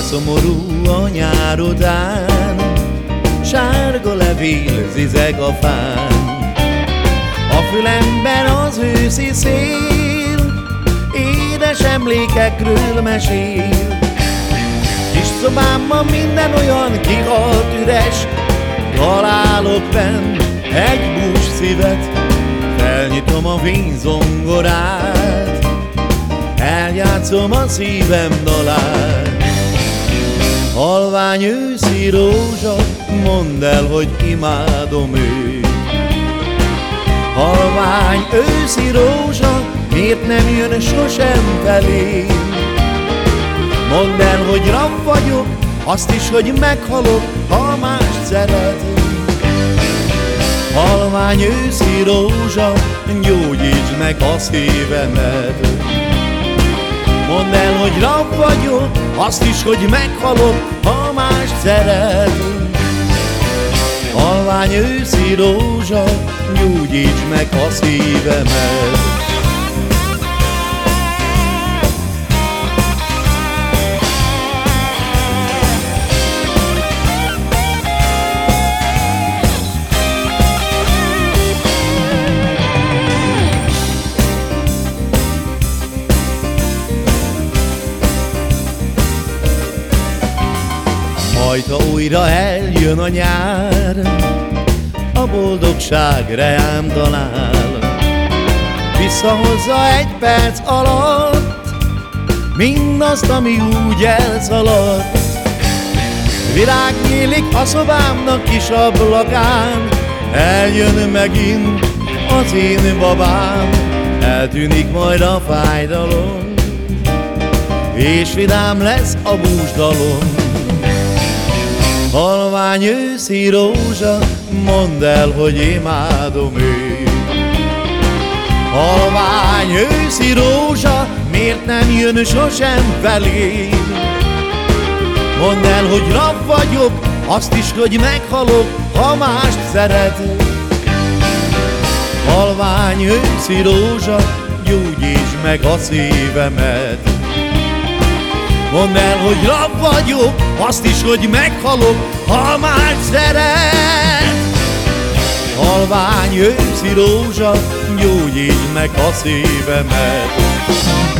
szomorú a nyár után, Sárga levél zizeg a fán. A fülemben az őszi szél, Édes emlékekről mesél. Kis szobámban minden olyan kihalt üres, Találok benn egy bús szívet, Felnyitom a vízongorát, Eljátszom a szívem dalát. Halvány őszi rózsa, mondd el, hogy imádom őt. Halvány őszi rózsa, miért nem jön sosem felém? Mondd el, hogy rab vagyok, azt is, hogy meghalok, ha mást szeretem. Halvány őszi rózsa, gyógyítsd meg a szívemet. Mondd el, hogy rab vagyok, azt is, hogy meghalok, ha mást szeret. Halvány őszi rózsa, gyógyíts meg a szívemet. Majd, ha újra eljön a nyár, a boldogság reám talál. Visszahozza egy perc alatt mindazt, ami úgy elszaladt. Virág nyílik a szobámnak kis ablakán, eljön megint az én babám, eltűnik majd a fájdalom, és vidám lesz a búsdalom. Halvány őszi rózsa, mondd el, hogy imádom őt. Halvány őszi rózsa, miért nem jön sosem felém? Mondd el, hogy rab vagyok, azt is, hogy meghalok, ha mást szeretek. Halvány őszi rózsa, gyógyíts meg a szívemet. Mondd el, hogy rab vagyok, azt is, hogy meghalok, ha már szeret. Halvány őszi rózsa, gyógyítsd meg a szívemet.